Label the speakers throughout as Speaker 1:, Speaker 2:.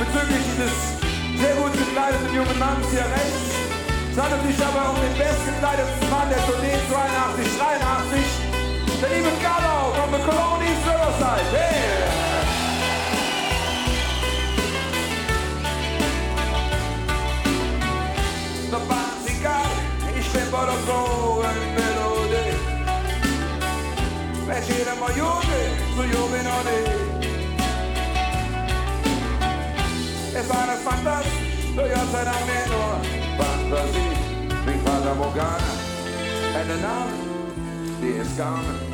Speaker 1: bezüglich dieses sehr gut gekleideten jungen Manns hier rechts. Es handelt sich aber um den bestgekleideten Mann der Tournee 82, 83, der liebe Gallo von the Colonies Riverside. Hey! Doch was egal, ich bin bei der so ein Melodie. Wer jeder mal Fantasy, santas, då jag ser dem med och fantasi. Vi faller vågar, en namn, det är skam.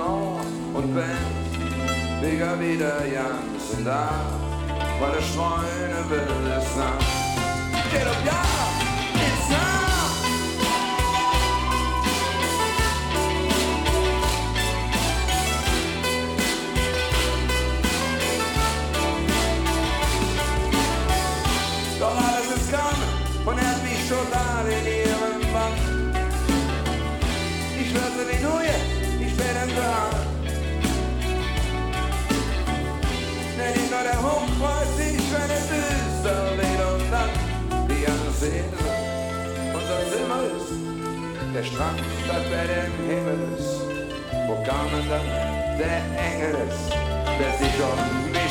Speaker 1: Auf und wenn, Digga wieder ganz und da, weil der Schweine will es nach. Get up, ja, it's now! Der Strand, das Bett im Himmel ist. Wo kam denn dann der Engel der sich um